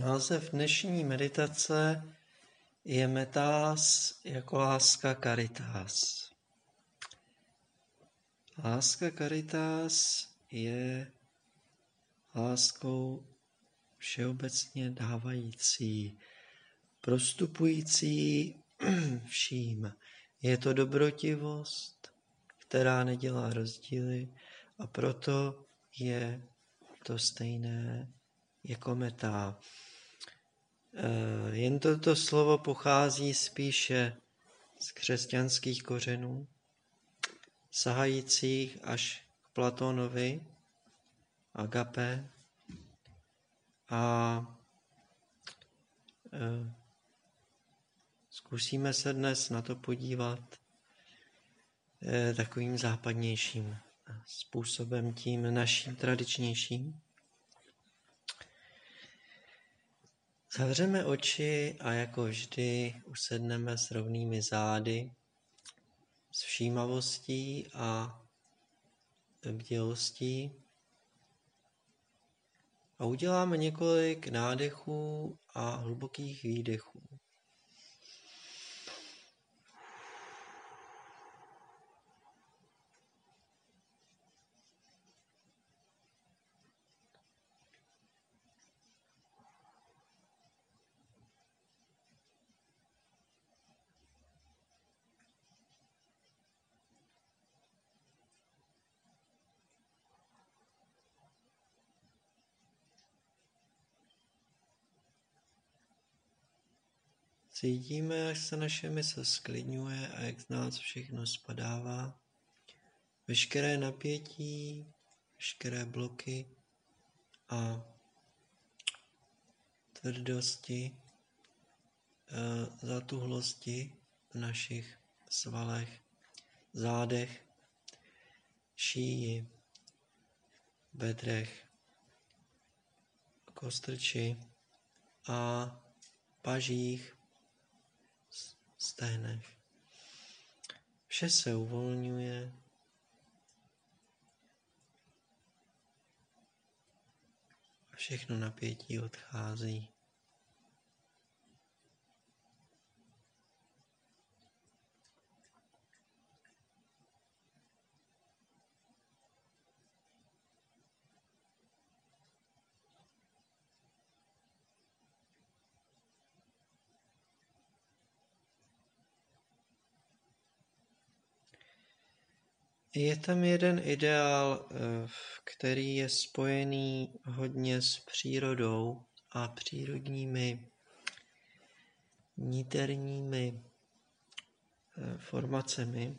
Název dnešní meditace je metás jako láska caritas. Láska caritas je láskou všeobecně dávající, prostupující vším. Je to dobrotivost, která nedělá rozdíly a proto je to stejné jako metá. Eh, jen toto slovo pochází spíše z křesťanských kořenů, sahajících až k Platónovi, agape a e, zkusíme se dnes na to podívat e, takovým západnějším způsobem, tím naším tradičnějším. Zavřeme oči a jako vždy usedneme s rovnými zády, s všímavostí a bdělostí a uděláme několik nádechů a hlubokých výdechů. Cítíme, jak se naše mysl sklidňuje a jak z nás všechno spadává. Veškeré napětí, veškeré bloky a tvrdosti, eh, zatuhlosti v našich svalech, zádech, šíji, bedrech, kostrči a pažích stehnech. Vše se uvolňuje. Všechno napětí odchází. Je tam jeden ideál, eh, který je spojený hodně s přírodou a přírodními niterními eh, formacemi,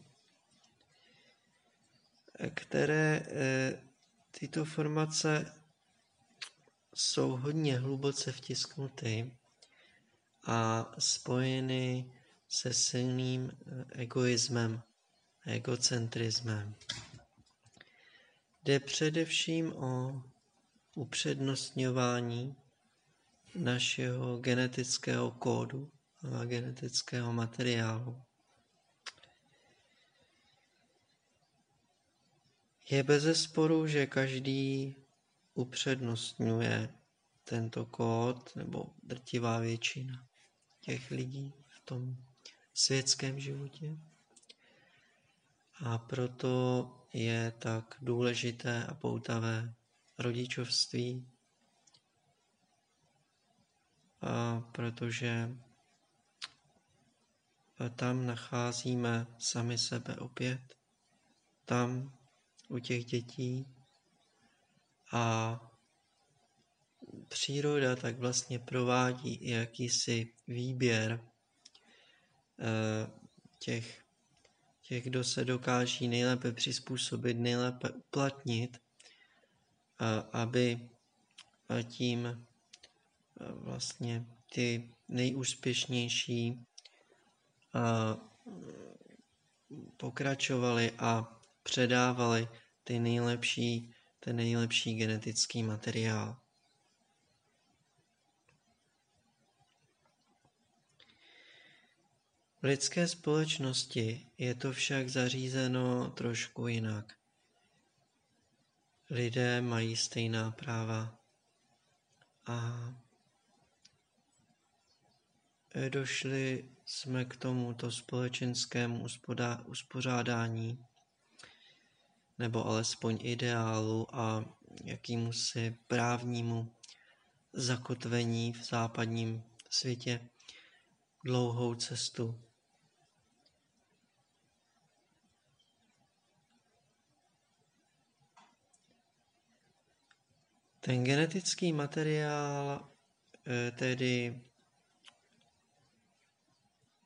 které eh, tyto formace jsou hodně hluboce vtisknuty a spojeny se silným egoismem egocentrismem. Jde především o upřednostňování našeho genetického kódu a genetického materiálu. Je bez sporu, že každý upřednostňuje tento kód, nebo drtivá většina těch lidí v tom světském životě. A proto je tak důležité a poutavé rodičovství, a protože tam nacházíme sami sebe opět, tam u těch dětí. A příroda tak vlastně provádí jakýsi výběr eh, těch těch, kdo se dokáží nejlépe přizpůsobit, nejlépe uplatnit, aby tím vlastně ty nejúspěšnější pokračovali a předávali ty nejlepší, ten nejlepší genetický materiál. V lidské společnosti je to však zařízeno trošku jinak. Lidé mají stejná práva a došli jsme k tomuto společenskému uspořádání, nebo alespoň ideálu a jakýmusi právnímu zakotvení v západním světě dlouhou cestu. Ten genetický materiál eh, tedy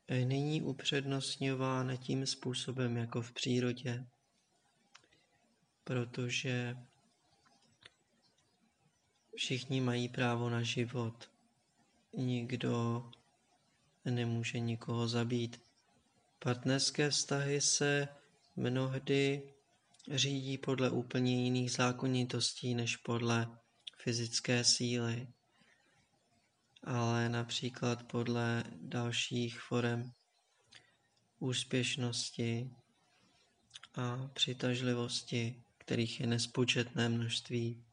eh, není upřednostňován tím způsobem jako v přírodě, protože všichni mají právo na život. Nikdo nemůže nikoho zabít. Partnerské vztahy se mnohdy řídí podle úplně jiných zákonitostí než podle fyzické síly, ale například podle dalších forem úspěšnosti a přitažlivosti, kterých je nespočetné množství.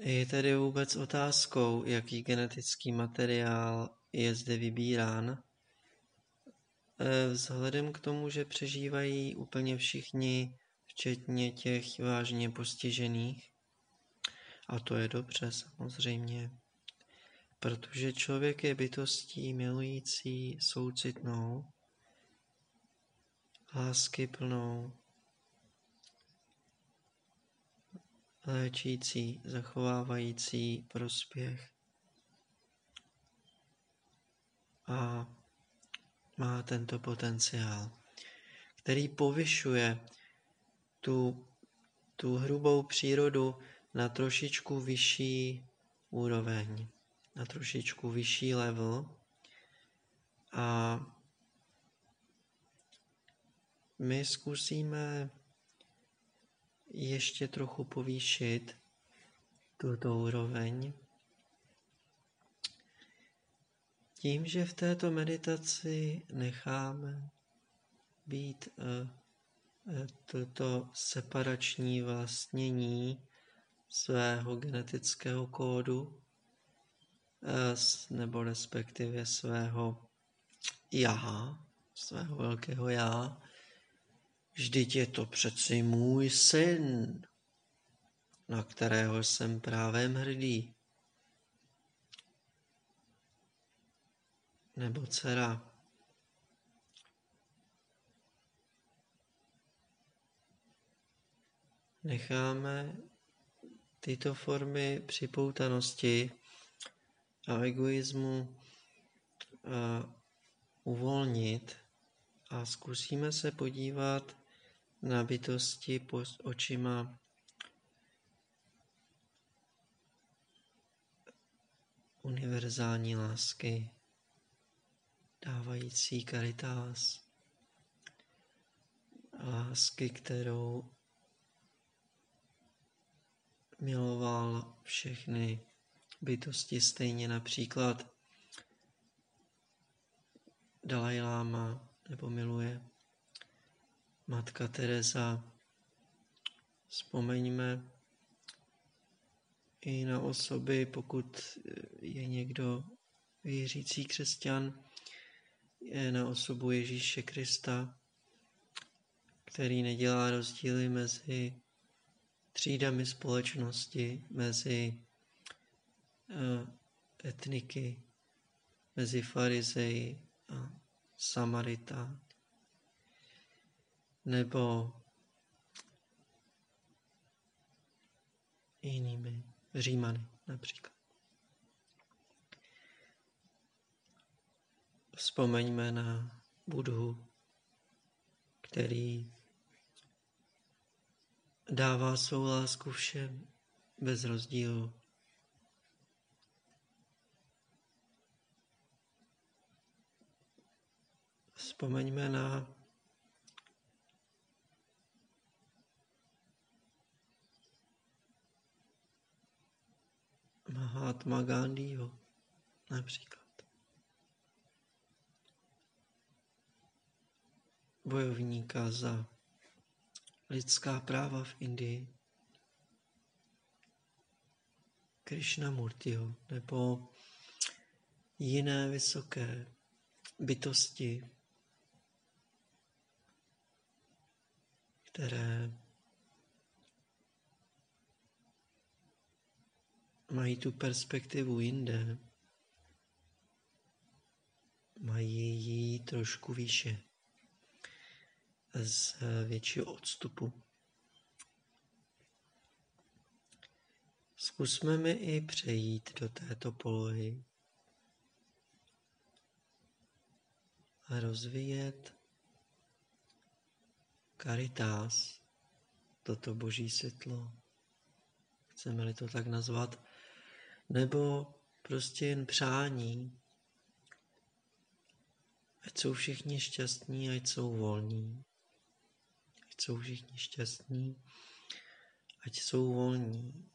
Je tedy vůbec otázkou, jaký genetický materiál je zde vybírán. E, vzhledem k tomu, že přežívají úplně všichni, včetně těch vážně postižených, a to je dobře samozřejmě, protože člověk je bytostí milující, soucitnou, lásky plnou, léčící, zachovávající prospěch. A má tento potenciál, který povyšuje tu, tu hrubou přírodu na trošičku vyšší úroveň, na trošičku vyšší level. A my zkusíme ještě trochu povýšit tuto úroveň. Tím, že v této meditaci necháme být uh, toto separační vlastnění svého genetického kódu, uh, nebo respektive svého já, svého velkého já, Vždyť je to přeci můj syn, na kterého jsem právě hrdý. Nebo dcera. Necháme tyto formy připoutanosti a egoismu uh, uvolnit a zkusíme se podívat na bytosti pod očima univerzální lásky, dávající karitás, lásky, kterou miloval všechny bytosti stejně, například Dalai Lama nebo miluje Matka Teresa. Vzpomeňme i na osoby, pokud je někdo věřící křesťan, je na osobu Ježíše Krista, který nedělá rozdíly mezi třídami společnosti, mezi uh, etniky, mezi farizeji a Samarita nebo jinými Římany například. Vzpomeňme na Budhu, který dává svou lásku všem bez rozdílu. Vzpomeňme na Mahatma Gandhiho například. Bojovníka za lidská práva v Indii, Krishnamurtiho nebo jiné vysoké bytosti, které mají tu perspektivu jinde, mají ji trošku výše, z většího odstupu. Zkusme mi i přejít do této polohy a rozvíjet karitas, toto boží světlo, chceme-li to tak nazvat, nebo prostě jen přání, ať jsou všichni šťastní, ať jsou volní, jsou všichni šťastní, ať jsou volní.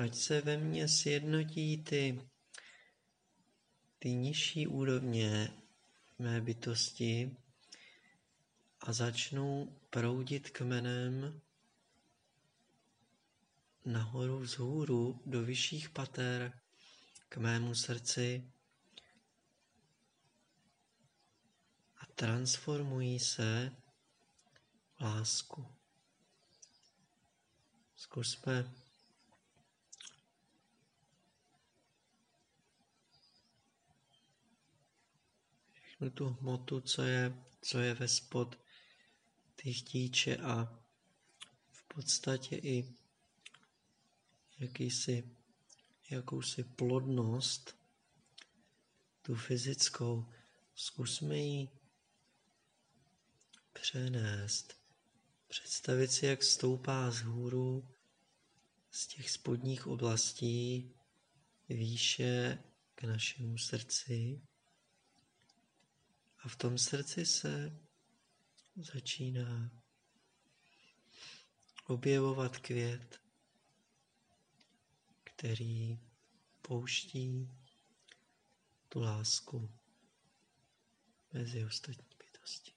ať se ve mně sjednotí ty, ty nižší úrovně mé bytosti a začnou proudit kmenem nahoru vzhůru do vyšších pater k mému srdci a transformují se v lásku. Zkusme všechnu tu hmotu, co je, co je ve spod ty chtíče a v podstatě i jakýsi, jakousi plodnost, tu fyzickou, zkusme ji přenést. Představit si, jak stoupá z hůru z těch spodních oblastí výše k našemu srdci a v tom srdci se začíná objevovat květ, který pouští tu lásku mezi ostatní bytosti.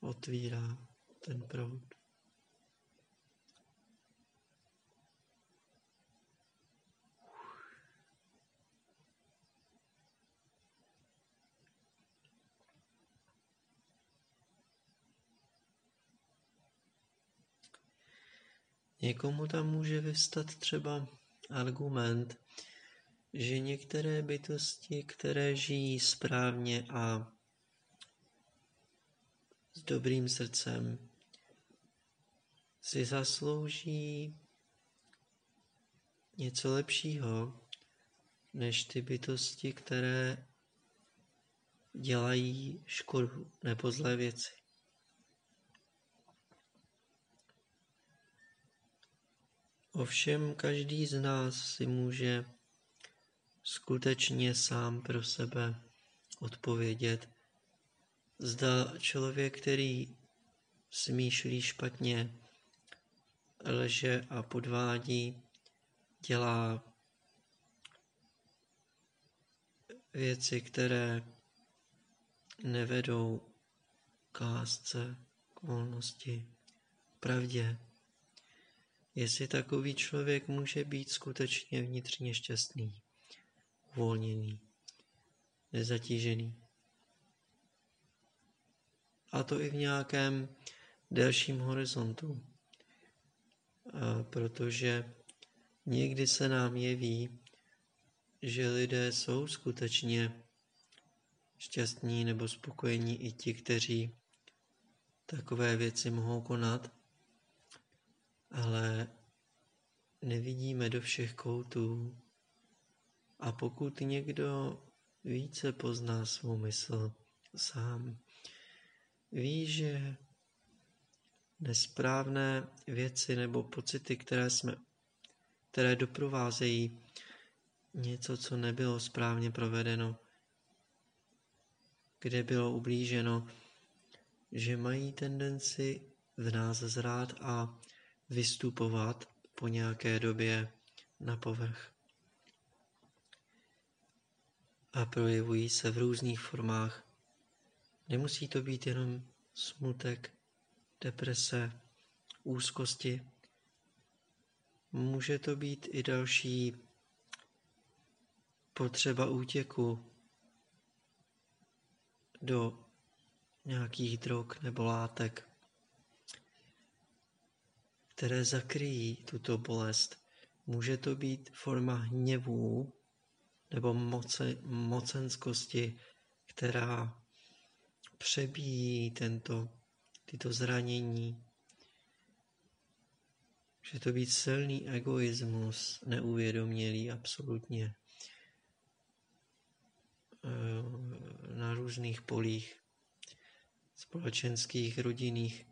Otvírá ten proud. Někomu tam může vystat třeba argument, že některé bytosti, které žijí správně a s dobrým srdcem, si zaslouží něco lepšího, než ty bytosti, které dělají škodu nebo zlé věci. Ovšem každý z nás si může skutečně sám pro sebe odpovědět, zda člověk, který smýšlí špatně, lže a podvádí, dělá věci, které nevedou k lásce, k volnosti, pravdě, jestli takový člověk může být skutečně vnitřně šťastný, uvolněný, nezatížený. A to i v nějakém delším horizontu, protože někdy se nám jeví, že lidé jsou skutečně šťastní nebo spokojení i ti, kteří takové věci mohou konat, ale nevidíme do všech koutů. A pokud někdo více pozná svou mysl sám, ví, že nesprávné věci nebo pocity, které jsme, které doprovázejí něco, co nebylo správně provedeno, kde bylo ublíženo, že mají tendenci v nás zrát a vystupovat po nějaké době na povrch. A projevují se v různých formách. Nemusí to být jenom smutek, deprese, úzkosti. Může to být i další potřeba útěku do nějakých drog nebo látek, které zakryjí tuto bolest. Může to být forma hněvů nebo moce, mocenskosti, která přebíjí tento, tyto zranění. Může to být silný egoismus, neuvědomělý absolutně eh, na různých polích, společenských, rodinných,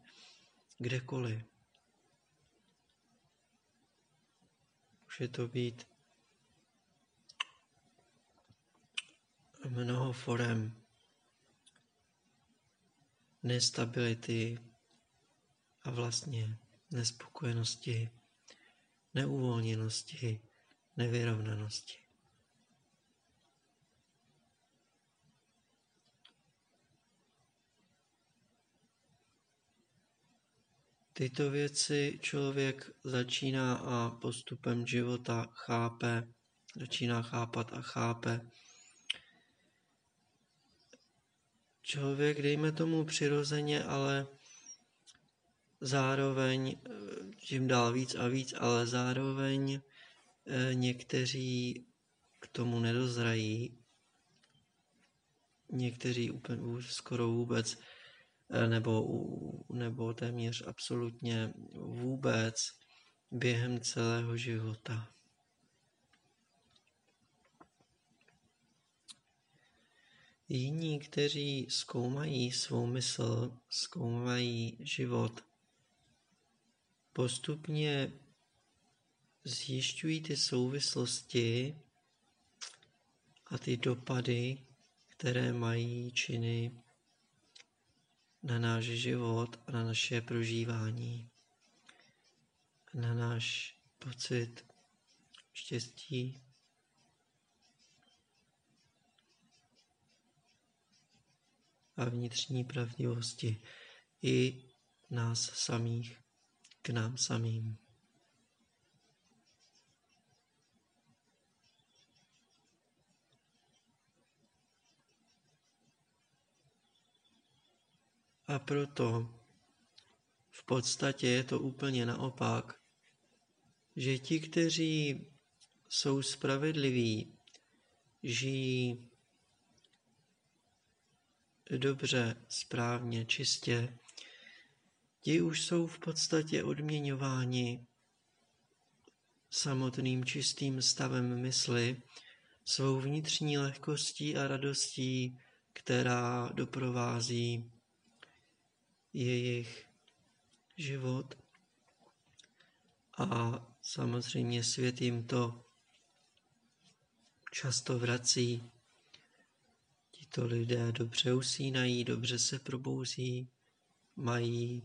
kdekoliv. Může to být mnoho forem nestability a vlastně nespokojenosti, neuvolněnosti, nevyrovnanosti. Tyto věci člověk začíná a postupem života chápe, začíná chápat a chápe. Člověk, dejme tomu přirozeně, ale zároveň čím dál víc a víc, ale zároveň eh, někteří k tomu nedozrají, někteří úplně skoro vůbec, nebo, nebo téměř absolutně vůbec během celého života. Jiní, kteří zkoumají svou mysl, zkoumají život, postupně zjišťují ty souvislosti a ty dopady, které mají činy na náš život a na naše prožívání, na náš pocit štěstí, a vnitřní pravdivosti i nás samých k nám samým. A proto v podstatě je to úplně naopak, že ti, kteří jsou spravedliví, žijí dobře, správně, čistě, ti už jsou v podstatě odměňováni samotným čistým stavem mysli, svou vnitřní lehkostí a radostí, která doprovází jejich život. A samozřejmě svět jim to často vrací. Tito lidé dobře usínají, dobře se probouzí, mají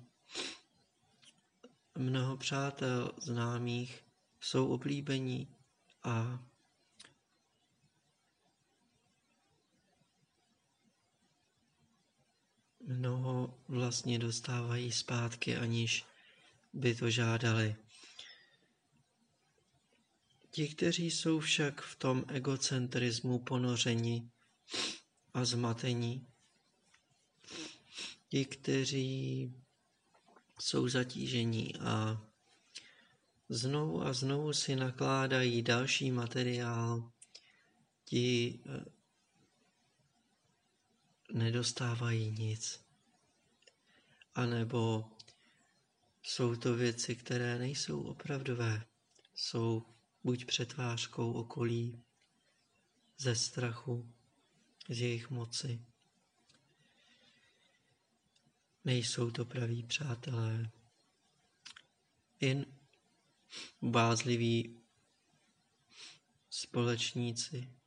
mnoho přátel, známých, jsou oblíbení a mnoho vlastně dostávají zpátky, aniž by to žádali. Ti, kteří jsou však v tom egocentrismu ponořeni a zmatení, ti, kteří jsou zatížení a znovu a znovu si nakládají další materiál, ti nedostávají nic. A nebo jsou to věci, které nejsou opravdové, jsou buď přetvářkou okolí, ze strachu, z jejich moci. Nejsou to praví přátelé, jen bázliví společníci.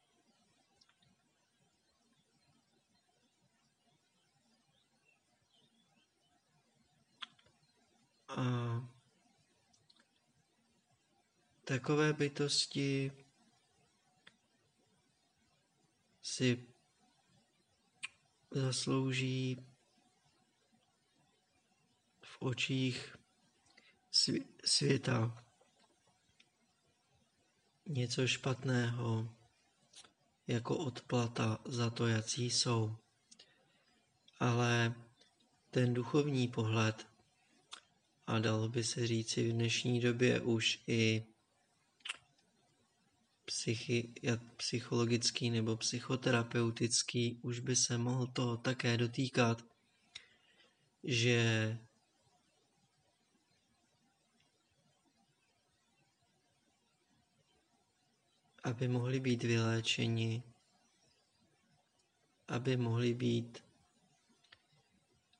A takové bytosti si zaslouží v očích světa něco špatného jako odplata za to, jací jsou. Ale ten duchovní pohled, a dalo by se říci v dnešní době už i psychi, psychologický nebo psychoterapeutický, už by se mohl toho také dotýkat, že aby mohli být vyléčeni, aby mohli být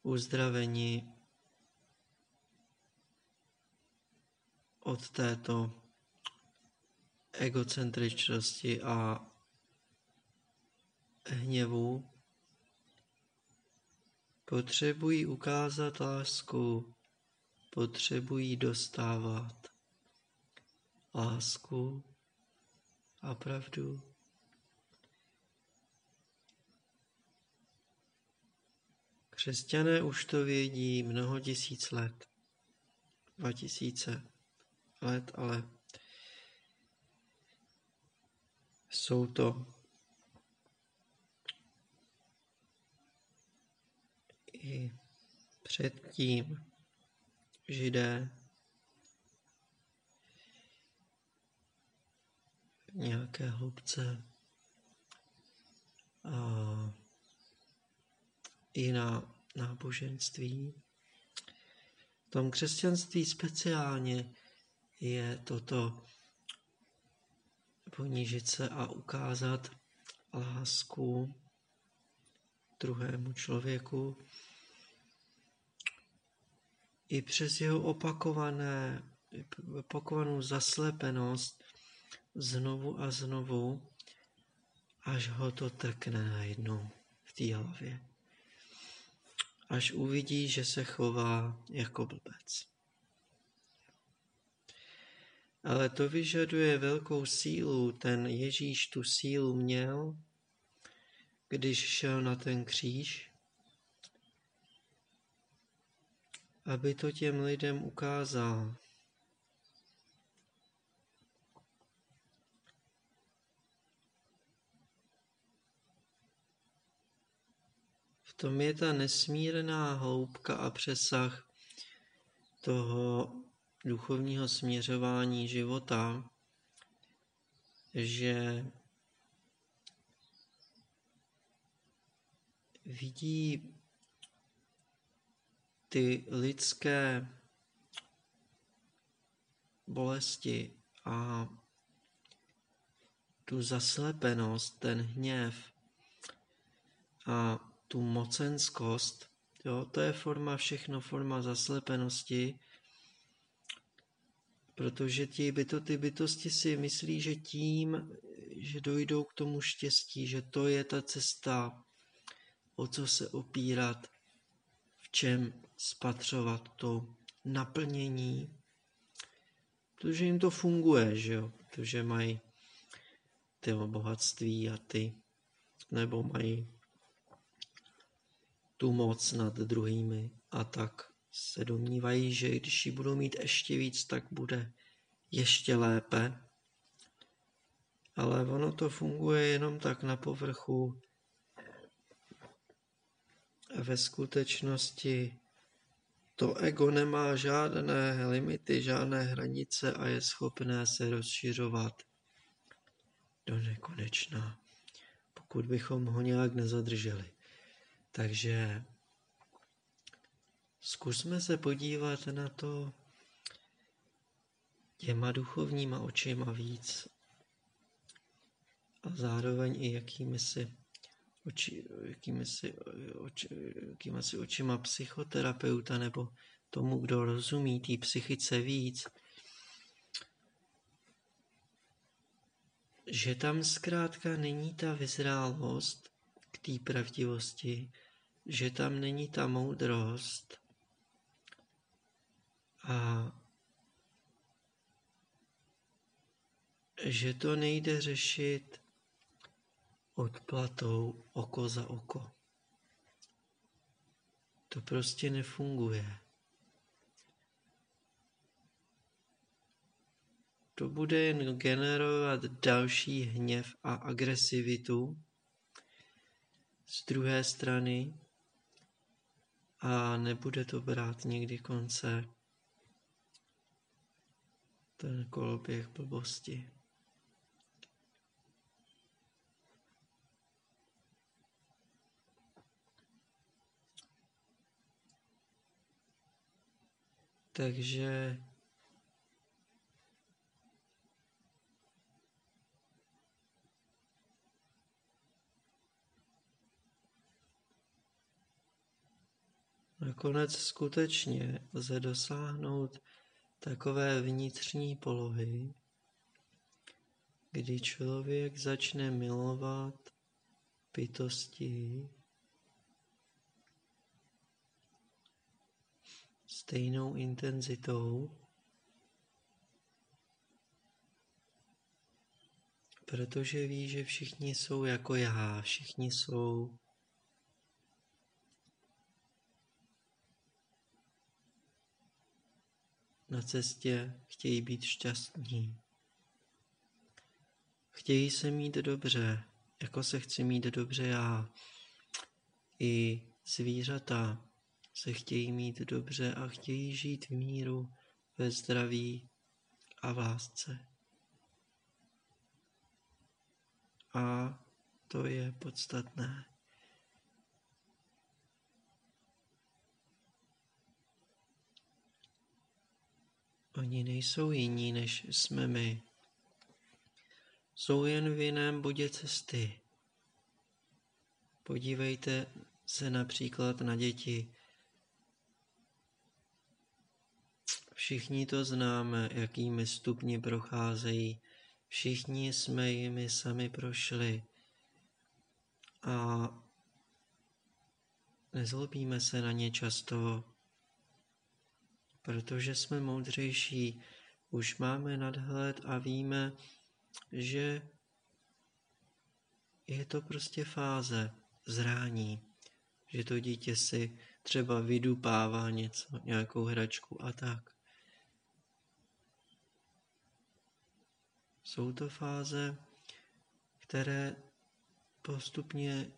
uzdraveni od této egocentričnosti a hněvu, potřebují ukázat lásku, potřebují dostávat lásku a pravdu. Křesťané už to vědí mnoho tisíc let, dva tisíce let, ale jsou to i předtím židé nějaké hloubce a jiná náboženství. V tom křesťanství speciálně je toto ponížit se a ukázat lásku druhému člověku i přes jeho opakované, opakovanou zaslepenost znovu a znovu, až ho to trkne najednou v té hlavě. Až uvidí, že se chová jako blbec. Ale to vyžaduje velkou sílu. Ten Ježíš tu sílu měl, když šel na ten kříž, aby to těm lidem ukázal. V tom je ta nesmírná hloubka a přesah toho duchovního směřování života, že vidí ty lidské bolesti a tu zaslepenost, ten hněv a tu mocenskost, jo, to je forma všechno, forma zaslepenosti, Protože ti byto, ty bytosti si myslí, že tím, že dojdou k tomu štěstí, že to je ta cesta, o co se opírat, v čem spatřovat to naplnění, protože jim to funguje, že jo, protože mají ty bohatství a ty, nebo mají tu moc nad druhými a tak se domnívají, že když ji budou mít ještě víc, tak bude ještě lépe. Ale ono to funguje jenom tak na povrchu. A ve skutečnosti to ego nemá žádné limity, žádné hranice a je schopné se rozšiřovat do nekonečna, pokud bychom ho nějak nezadrželi. Takže Zkusme se podívat na to těma duchovníma očima víc a zároveň i jakými si, oči, jakými si, oči, jakými očima psychoterapeuta nebo tomu, kdo rozumí té psychice víc, že tam zkrátka není ta vyzrálost k té pravdivosti, že tam není ta moudrost, A že to nejde řešit odplatou oko za oko. To prostě nefunguje. To bude jen generovat další hněv a agresivitu z druhé strany a nebude to brát někdy konce ten koloběh blbosti. Takže nakonec skutečně lze dosáhnout takové vnitřní polohy, kdy člověk začne milovat bytosti stejnou intenzitou, protože ví, že všichni jsou jako já, všichni jsou na cestě, chtějí být šťastní. Chtějí se mít dobře, jako se chci mít dobře já. I zvířata se chtějí mít dobře a chtějí žít v míru, ve zdraví a v lásce. A to je podstatné. Oni nejsou jiní, než jsme my. Jsou jen v jiném bodě cesty. Podívejte se například na děti. Všichni to známe, jakými stupni procházejí. Všichni jsme jimi sami prošli. A nezlobíme se na ně často, protože jsme moudřejší. Už máme nadhled a víme, že je to prostě fáze zrání, že to dítě si třeba vydupává něco, nějakou hračku a tak. Jsou to fáze, které postupně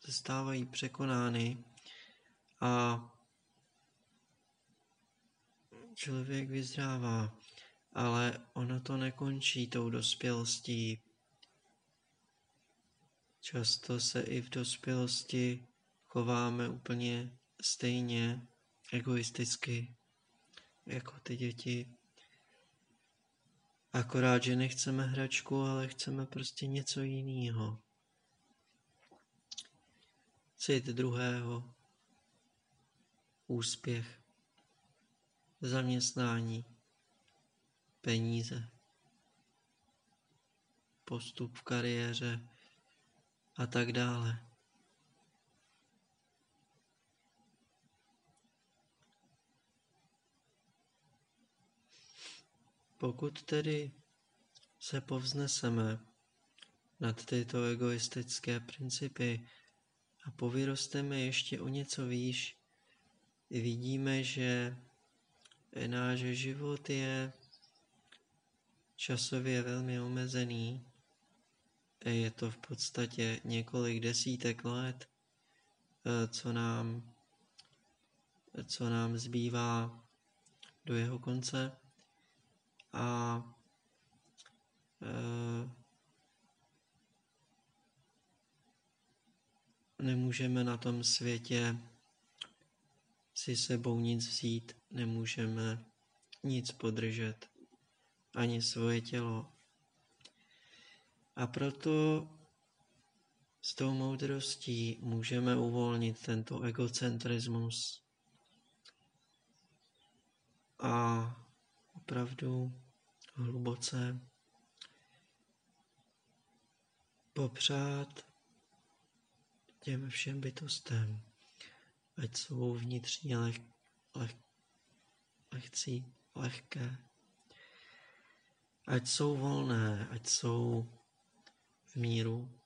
se stávají překonány a člověk vyzrává, ale ono to nekončí tou dospělostí. Často se i v dospělosti chováme úplně stejně egoisticky jako ty děti. Akorát, že nechceme hračku, ale chceme prostě něco jiného. Cit druhého. Úspěch. Zaměstnání. Peníze. Postup v kariéře a tak dále. Pokud tedy se povzneseme nad tyto egoistické principy a povyrosteme ještě o něco výš, vidíme, že náš život je časově velmi omezený. Je to v podstatě několik desítek let, co nám, co nám zbývá do jeho konce a e, nemůžeme na tom světě si sebou nic vzít, nemůžeme nic podržet, ani svoje tělo. A proto s tou moudrostí můžeme uvolnit tento egocentrismus a opravdu hluboce popřát těm všem bytostem, ať jsou vnitřně leh, leh, lehcí, lehké. Ať jsou volné, ať jsou v míru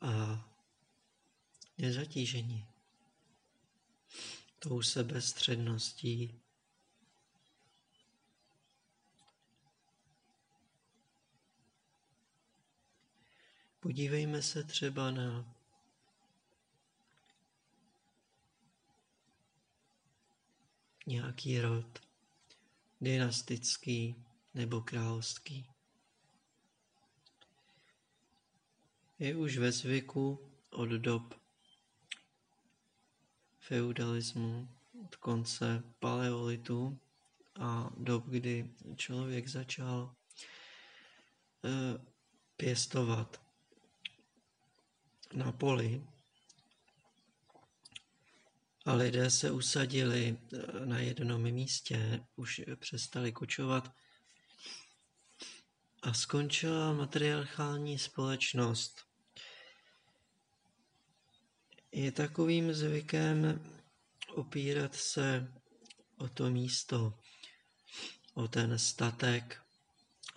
a nezatížení tou sebestředností, Podívejme se třeba na nějaký rod, dynastický nebo královský. Je už ve zvyku od dob feudalismu, od konce paleolitu a dob, kdy člověk začal eh, pěstovat na poli a lidé se usadili eh, na jednom místě, už přestali kočovat a skončila matriarchální společnost. Je takovým zvykem opírat se o to místo, o ten statek,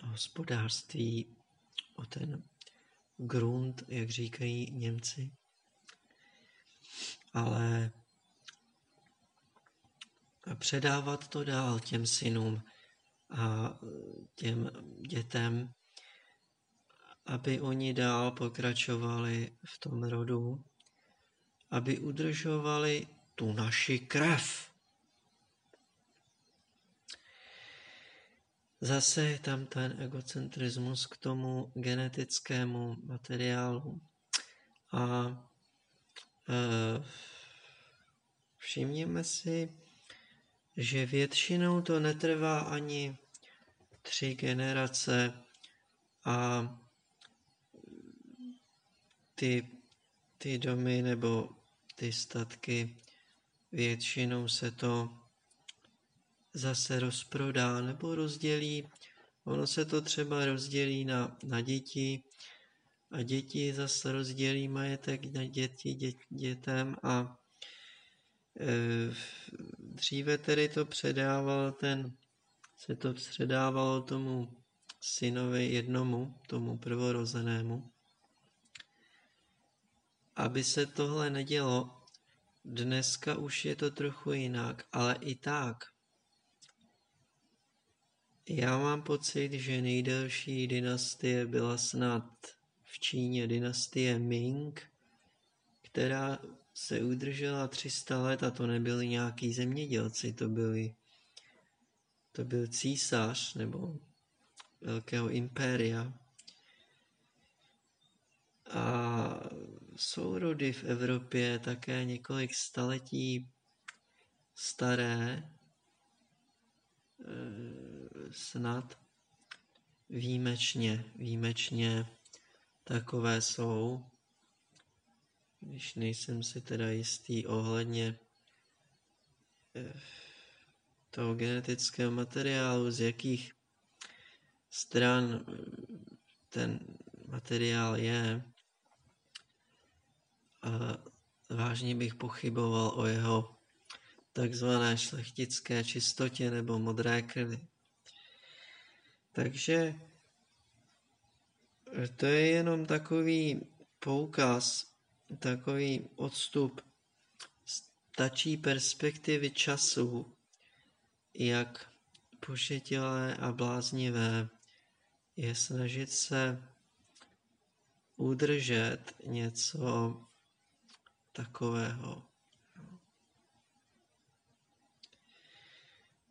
o hospodářství, o ten grunt, jak říkají Němci. Ale předávat to dál těm synům a těm dětem, aby oni dál pokračovali v tom rodu, aby udržovali tu naši krev. Zase je tam ten egocentrismus k tomu genetickému materiálu. A e, všimněme si, že většinou to netrvá ani tři generace a ty, ty domy nebo ty statky, většinou se to zase rozprodá nebo rozdělí. Ono se to třeba rozdělí na, na děti a děti zase rozdělí majetek na děti dě, dětem a e, dříve tedy to předával ten, se to předávalo tomu synovi jednomu, tomu prvorozenému. Aby se tohle nedělo, dneska už je to trochu jinak, ale i tak já mám pocit, že nejdelší dynastie byla snad v Číně dynastie Ming, která se udržela 300 let a to nebyli nějaký zemědělci, to byli to byl císař nebo velkého impéria. A jsou rody v Evropě také několik staletí staré, Eh, snad výjimečně, výjimečně takové jsou, když nejsem si teda jistý ohledně eh, toho genetického materiálu, z jakých stran ten materiál je. A vážně bych pochyboval o jeho takzvané šlechtické čistotě nebo modré krvi. Takže to je jenom takový poukaz, takový odstup stačí perspektivy času, jak pošetilé a bláznivé je snažit se udržet něco takového.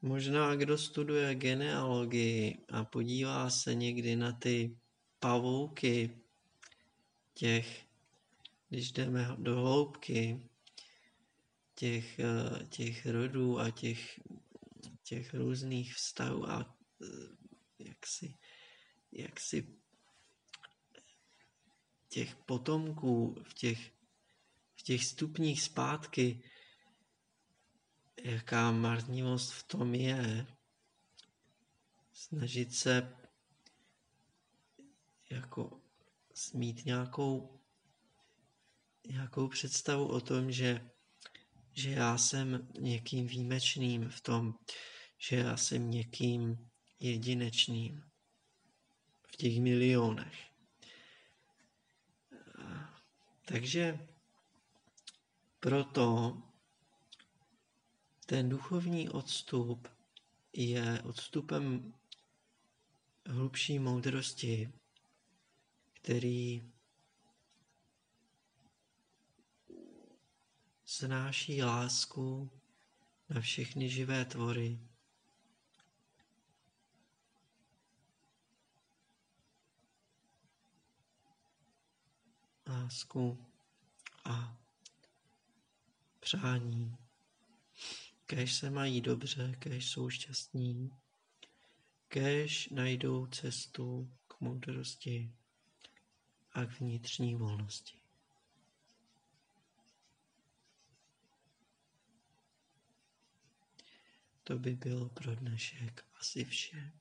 Možná kdo studuje genealogii a podívá se někdy na ty pavouky těch, když jdeme do hloubky, těch, eh, těch rodů a těch, těch různých vztahů a eh, jak si, jak si těch potomků v těch, v těch stupních zpátky, jaká marnivost v tom je. Snažit se jako mít nějakou, nějakou představu o tom, že že já jsem někým výjimečným v tom, že já jsem někým jedinečným v těch milionech. Takže proto ten duchovní odstup je odstupem hlubší moudrosti, který snáší lásku na všechny živé tvory. Lásku a přání. Kež se mají dobře, kež jsou šťastní, kež najdou cestu k moudrosti a k vnitřní volnosti. To by bylo pro dnešek asi vše.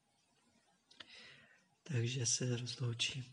Takže se rozloučím.